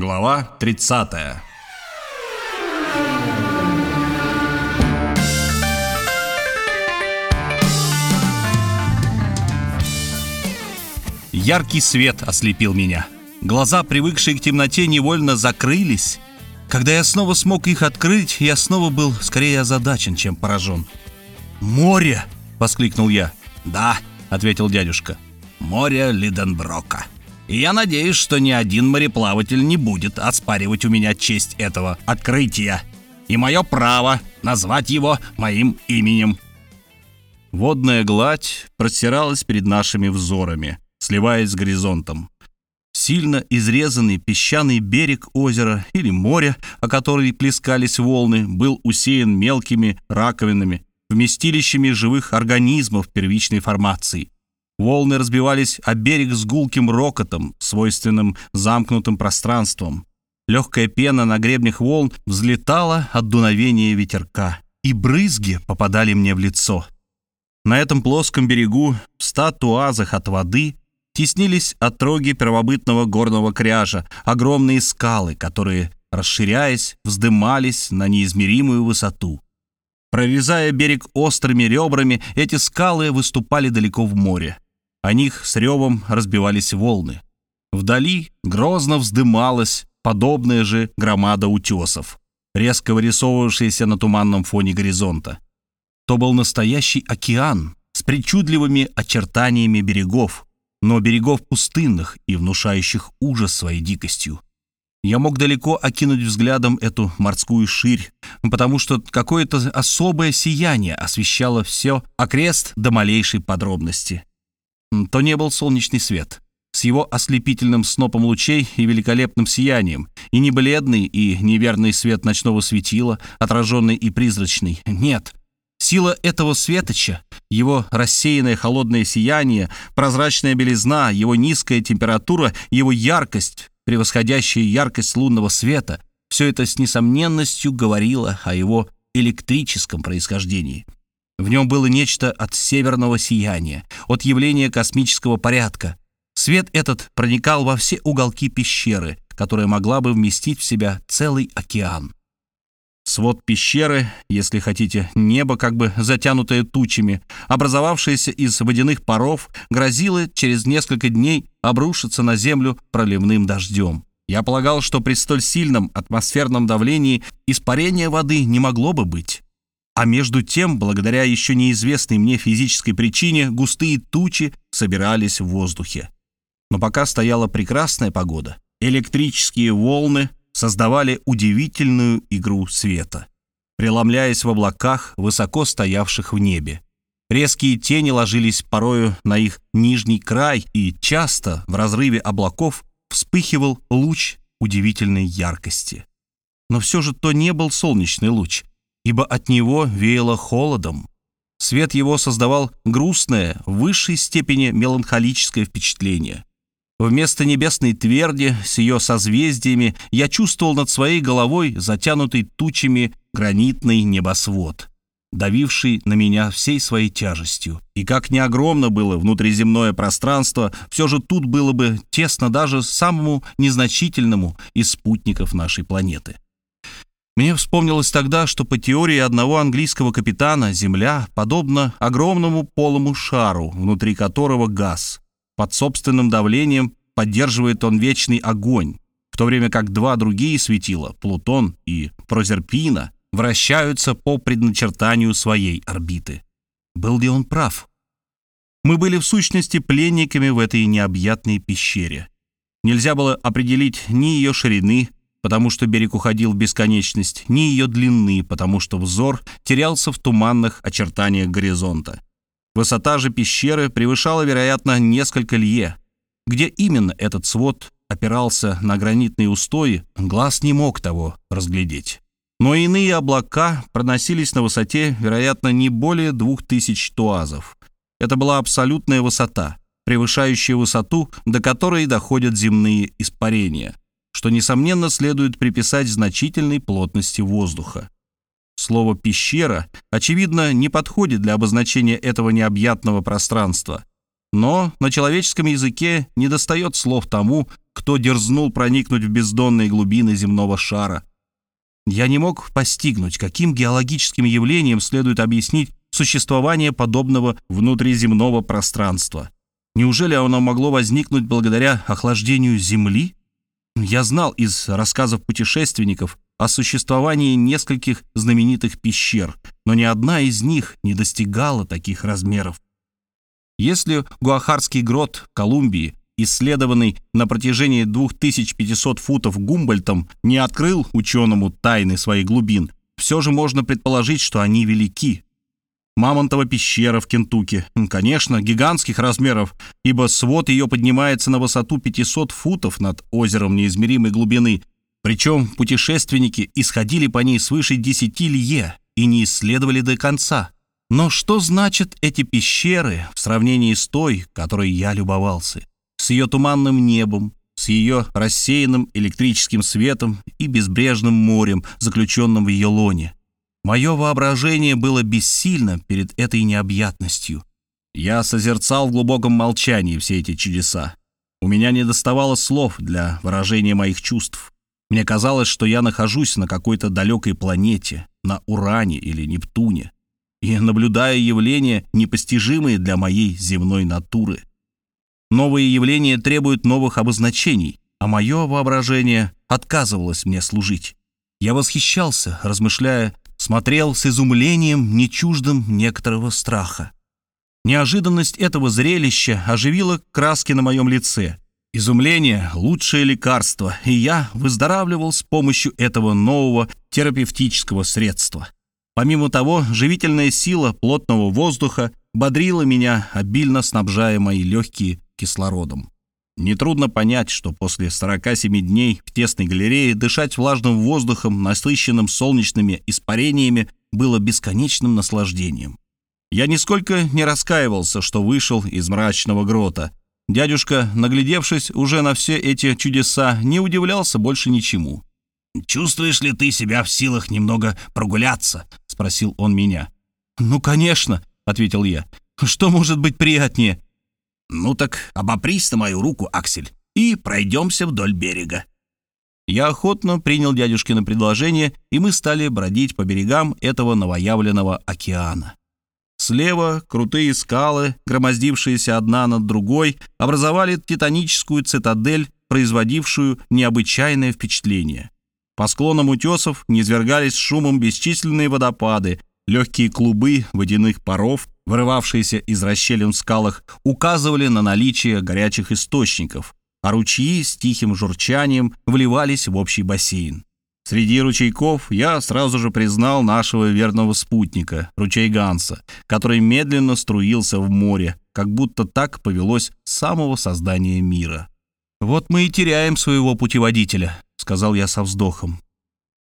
Глава 30 Яркий свет ослепил меня. Глаза, привыкшие к темноте, невольно закрылись. Когда я снова смог их открыть, я снова был скорее озадачен, чем поражен. «Море!» — воскликнул я. «Да», — ответил дядюшка. «Море Лиденброка». И я надеюсь, что ни один мореплаватель не будет оспаривать у меня честь этого открытия и мое право назвать его моим именем. Водная гладь простиралась перед нашими взорами, сливаясь с горизонтом. Сильно изрезанный песчаный берег озера или моря, о который плескались волны, был усеян мелкими раковинами, вместилищами живых организмов первичной формации. Волны разбивались о берег с гулким рокотом, свойственным замкнутым пространством. Легкая пена на гребнях волн взлетала от дуновения ветерка, и брызги попадали мне в лицо. На этом плоском берегу, в ста туазах от воды, теснились отроги первобытного горного кряжа, огромные скалы, которые, расширяясь, вздымались на неизмеримую высоту. Прорезая берег острыми ребрами, эти скалы выступали далеко в море. О них с ревом разбивались волны. Вдали грозно вздымалась подобная же громада утесов, резко вырисовывавшаяся на туманном фоне горизонта. То был настоящий океан с причудливыми очертаниями берегов, но берегов пустынных и внушающих ужас своей дикостью. Я мог далеко окинуть взглядом эту морскую ширь, потому что какое-то особое сияние освещало все окрест до малейшей подробности то не был солнечный свет с его ослепительным снопом лучей и великолепным сиянием, и не бледный и неверный свет ночного светила, отраженный и призрачный. Нет. Сила этого светоча, его рассеянное холодное сияние, прозрачная белизна, его низкая температура, его яркость, превосходящая яркость лунного света, все это с несомненностью говорило о его электрическом происхождении. В нем было нечто от северного сияния, от явления космического порядка. Свет этот проникал во все уголки пещеры, которая могла бы вместить в себя целый океан. Свод пещеры, если хотите, небо, как бы затянутое тучами, образовавшееся из водяных паров, грозило через несколько дней обрушиться на землю проливным дождем. Я полагал, что при столь сильном атмосферном давлении испарения воды не могло бы быть. А между тем, благодаря еще неизвестной мне физической причине, густые тучи собирались в воздухе. Но пока стояла прекрасная погода, электрические волны создавали удивительную игру света, преломляясь в облаках, высоко стоявших в небе. Резкие тени ложились порою на их нижний край, и часто в разрыве облаков вспыхивал луч удивительной яркости. Но все же то не был солнечный луч, ибо от него веяло холодом. Свет его создавал грустное, в высшей степени меланхолическое впечатление. Вместо небесной тверди с ее созвездиями я чувствовал над своей головой затянутый тучами гранитный небосвод, давивший на меня всей своей тяжестью. И как не огромно было внутриземное пространство, все же тут было бы тесно даже самому незначительному из спутников нашей планеты. Мне вспомнилось тогда, что по теории одного английского капитана Земля подобна огромному полому шару, внутри которого газ. Под собственным давлением поддерживает он вечный огонь, в то время как два другие светила, Плутон и Прозерпина, вращаются по предначертанию своей орбиты. Был ли он прав? Мы были в сущности пленниками в этой необъятной пещере. Нельзя было определить ни ее ширины, потому что берег уходил в бесконечность, ни ее длины, потому что взор терялся в туманных очертаниях горизонта. Высота же пещеры превышала, вероятно, несколько лье. Где именно этот свод опирался на гранитные устои, глаз не мог того разглядеть. Но иные облака проносились на высоте, вероятно, не более двух тысяч туазов. Это была абсолютная высота, превышающая высоту, до которой доходят земные испарения что, несомненно, следует приписать значительной плотности воздуха. Слово «пещера», очевидно, не подходит для обозначения этого необъятного пространства. Но на человеческом языке недостает слов тому, кто дерзнул проникнуть в бездонные глубины земного шара. Я не мог постигнуть, каким геологическим явлением следует объяснить существование подобного внутриземного пространства. Неужели оно могло возникнуть благодаря охлаждению Земли? Я знал из рассказов путешественников о существовании нескольких знаменитых пещер, но ни одна из них не достигала таких размеров. Если Гуахарский грот Колумбии, исследованный на протяжении 2500 футов Гумбольтом, не открыл ученому тайны своих глубин, все же можно предположить, что они велики. Мамонтова пещера в Кентукки, конечно, гигантских размеров, ибо свод ее поднимается на высоту 500 футов над озером неизмеримой глубины, причем путешественники исходили по ней свыше 10 лье и не исследовали до конца. Но что значат эти пещеры в сравнении с той, которой я любовался? С ее туманным небом, с ее рассеянным электрическим светом и безбрежным морем, заключенным в ее лоне. Мое воображение было бессильно перед этой необъятностью. Я созерцал в глубоком молчании все эти чудеса. У меня не доставало слов для выражения моих чувств. Мне казалось, что я нахожусь на какой-то далекой планете, на Уране или Нептуне и наблюдая явления, непостижимые для моей земной натуры. Новые явления требуют новых обозначений, а мое воображение отказывалось мне служить. Я восхищался, размышляя, смотрел с изумлением, не чуждым некоторого страха. Неожиданность этого зрелища оживила краски на моем лице. Изумление — лучшее лекарство, и я выздоравливал с помощью этого нового терапевтического средства — Помимо того, живительная сила плотного воздуха бодрила меня, обильно снабжая мои легкие кислородом. Нетрудно понять, что после 47 дней в тесной галерее дышать влажным воздухом, насыщенным солнечными испарениями, было бесконечным наслаждением. Я нисколько не раскаивался, что вышел из мрачного грота. Дядюшка, наглядевшись уже на все эти чудеса, не удивлялся больше ничему. «Чувствуешь ли ты себя в силах немного прогуляться?» — спросил он меня. «Ну, конечно», — ответил я. «Что может быть приятнее?» «Ну так обопрись на мою руку, Аксель, и пройдемся вдоль берега». Я охотно принял дядюшкино предложение, и мы стали бродить по берегам этого новоявленного океана. Слева крутые скалы, громоздившиеся одна над другой, образовали титаническую цитадель, производившую необычайное впечатление. По склонам утесов низвергались шумом бесчисленные водопады, легкие клубы водяных паров, вырывавшиеся из расщелин в скалах, указывали на наличие горячих источников, а ручьи с тихим журчанием вливались в общий бассейн. Среди ручейков я сразу же признал нашего верного спутника, ручей Ганса, который медленно струился в море, как будто так повелось с самого создания мира. «Вот мы и теряем своего путеводителя», сказал я со вздохом.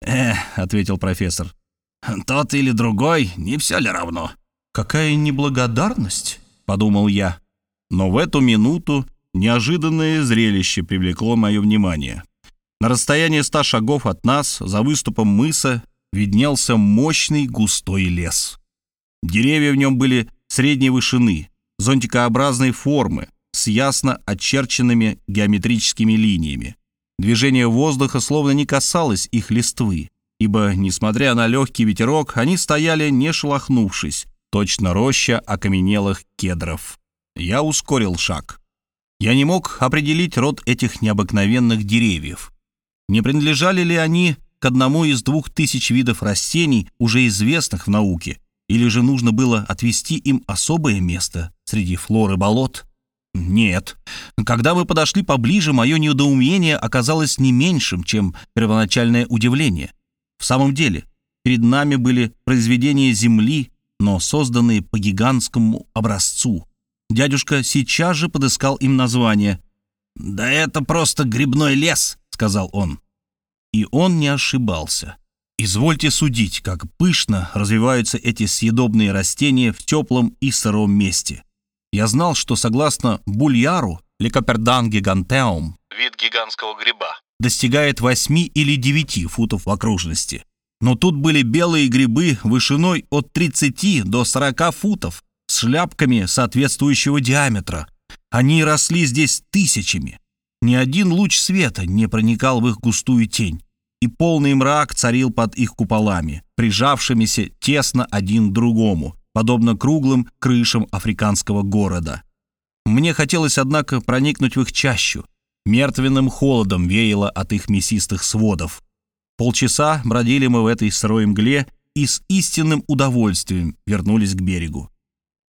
«Э», — ответил профессор, — «тот или другой, не все ли равно?» «Какая неблагодарность», — подумал я. Но в эту минуту неожиданное зрелище привлекло мое внимание. На расстоянии ста шагов от нас, за выступом мыса, виднелся мощный густой лес. Деревья в нем были средней вышины, зонтикообразной формы, с ясно очерченными геометрическими линиями. Движение воздуха словно не касалось их листвы, ибо, несмотря на легкий ветерок, они стояли не шелохнувшись, точно роща окаменелых кедров. Я ускорил шаг. Я не мог определить род этих необыкновенных деревьев. Не принадлежали ли они к одному из двух тысяч видов растений, уже известных в науке, или же нужно было отвести им особое место среди флоры болот? Нет. Когда мы подошли поближе, мое недоумение оказалось не меньшим, чем первоначальное удивление. В самом деле, перед нами были произведения Земли, но созданные по гигантскому образцу. Дядюшка сейчас же подыскал им название. «Да это просто грибной лес», — сказал он. И он не ошибался. Извольте судить, как пышно развиваются эти съедобные растения в теплом и сыром месте. Я знал, что согласно Бульяру, Лекопердан гигантеум, вид гигантского гриба, достигает 8 или 9 футов в окружности. Но тут были белые грибы вышиной от 30 до 40 футов, с шляпками соответствующего диаметра. Они росли здесь тысячами. Ни один луч света не проникал в их густую тень, и полный мрак царил под их куполами, прижавшимися тесно один к другому, подобно круглым крышам африканского города. Мне хотелось, однако, проникнуть в их чащу. Мертвенным холодом веяло от их мясистых сводов. Полчаса бродили мы в этой сырой мгле и с истинным удовольствием вернулись к берегу.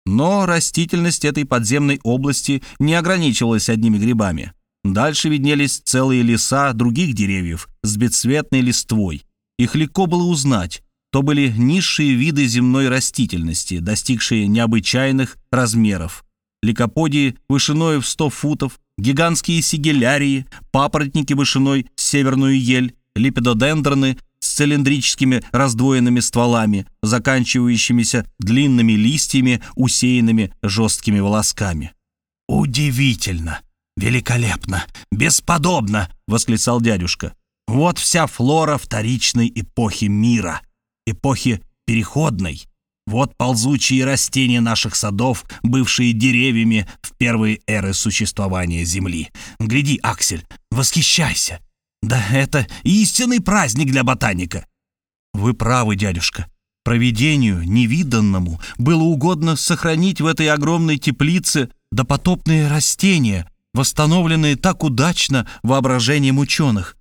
Но растительность этой подземной области не ограничивалась одними грибами. Дальше виднелись целые леса других деревьев с бесцветной листвой. Их легко было узнать. То были низшие виды земной растительности, достигшие необычайных размеров. Ликоподии вышиной в 100 футов, гигантские сигелярии, папоротники вышиной северную ель, липидодендроны с цилиндрическими раздвоенными стволами, заканчивающимися длинными листьями, усеянными жесткими волосками. «Удивительно! Великолепно! Бесподобно!» — восклицал дядюшка. «Вот вся флора вторичной эпохи мира, эпохи переходной. Вот ползучие растения наших садов, бывшие деревьями в первые эры существования Земли. Гляди, Аксель, восхищайся! Да это истинный праздник для ботаника!» «Вы правы, дядюшка. Провидению, невиданному, было угодно сохранить в этой огромной теплице допотопные растения, восстановленные так удачно воображением ученых.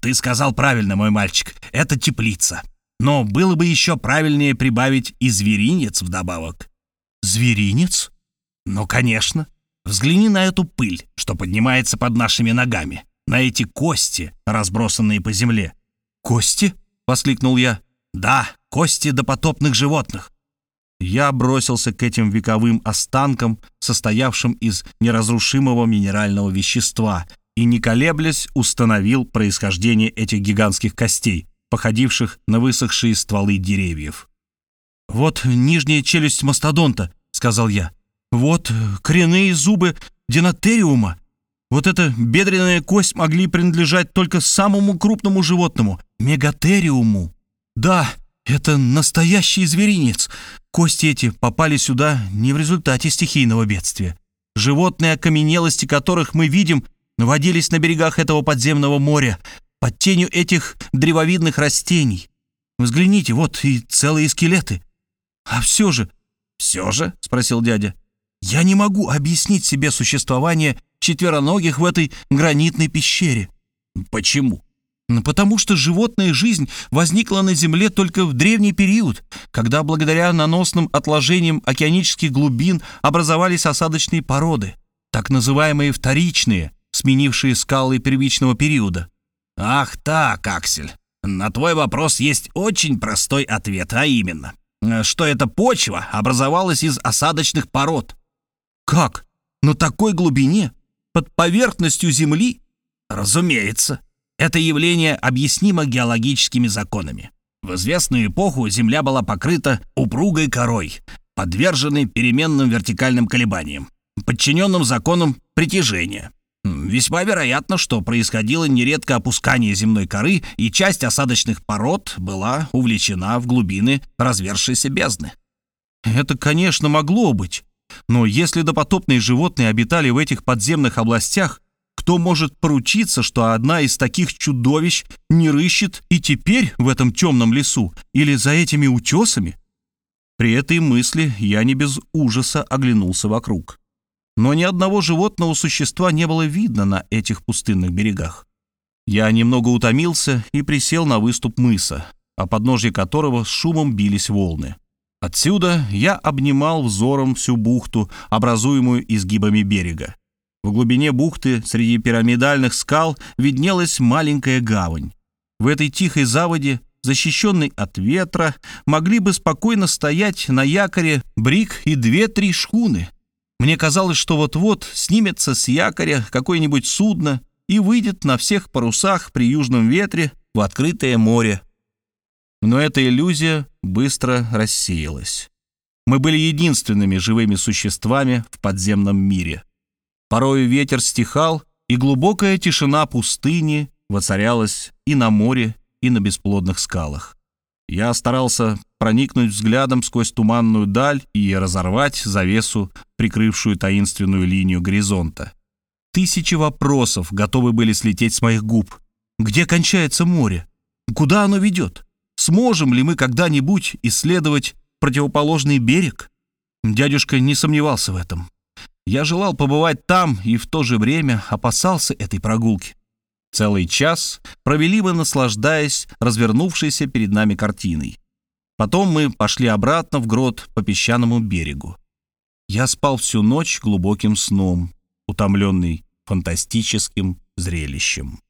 Ты сказал правильно, мой мальчик, это теплица. Но было бы еще правильнее прибавить и зверинец вдобавок. Зверинец? Ну, конечно. Взгляни на эту пыль, что поднимается под нашими ногами на эти кости, разбросанные по земле. «Кости?» — воскликнул я. «Да, кости допотопных животных». Я бросился к этим вековым останкам, состоявшим из неразрушимого минерального вещества, и, не колеблясь, установил происхождение этих гигантских костей, походивших на высохшие стволы деревьев. «Вот нижняя челюсть мастодонта», — сказал я. «Вот коренные зубы динотериума, вот эта бедренная кость могли принадлежать только самому крупному животному — мегатериуму. Да, это настоящий зверинец. Кости эти попали сюда не в результате стихийного бедствия. Животные, окаменелости которых мы видим, водились на берегах этого подземного моря, под тенью этих древовидных растений. Взгляните, вот и целые скелеты. А все же... «Все же?» — спросил дядя. «Я не могу объяснить себе существование четвероногих в этой гранитной пещере. Почему? Потому что животная жизнь возникла на Земле только в древний период, когда благодаря наносным отложениям океанических глубин образовались осадочные породы, так называемые вторичные, сменившие скалы первичного периода. Ах так, Аксель, на твой вопрос есть очень простой ответ, а именно, что эта почва образовалась из осадочных пород. Как? На такой глубине? Под поверхностью Земли? Разумеется. Это явление объяснимо геологическими законами. В известную эпоху Земля была покрыта упругой корой, подверженной переменным вертикальным колебаниям, подчиненным законам притяжения. Весьма вероятно, что происходило нередко опускание земной коры, и часть осадочных пород была увлечена в глубины развершейся бездны. Это, конечно, могло быть, но если допотопные животные обитали в этих подземных областях, кто может поручиться, что одна из таких чудовищ не рыщет и теперь в этом темном лесу или за этими утесами? При этой мысли я не без ужаса оглянулся вокруг. Но ни одного животного существа не было видно на этих пустынных берегах. Я немного утомился и присел на выступ мыса, о подножье которого с шумом бились волны. Отсюда я обнимал взором всю бухту, образуемую изгибами берега. В глубине бухты среди пирамидальных скал виднелась маленькая гавань. В этой тихой заводе, защищенной от ветра, могли бы спокойно стоять на якоре брик и две-три шхуны. Мне казалось, что вот-вот снимется с якоря какое-нибудь судно и выйдет на всех парусах при южном ветре в открытое море. Но эта иллюзия быстро рассеялась. Мы были единственными живыми существами в подземном мире. Порою ветер стихал, и глубокая тишина пустыни воцарялась и на море, и на бесплодных скалах. Я старался проникнуть взглядом сквозь туманную даль и разорвать завесу, прикрывшую таинственную линию горизонта. Тысячи вопросов готовы были слететь с моих губ. Где кончается море? Куда оно ведет? Сможем ли мы когда-нибудь исследовать противоположный берег? Дядюшка не сомневался в этом. Я желал побывать там и в то же время опасался этой прогулки. Целый час провели мы, наслаждаясь развернувшейся перед нами картиной. Потом мы пошли обратно в грот по песчаному берегу. Я спал всю ночь глубоким сном, утомленный фантастическим зрелищем.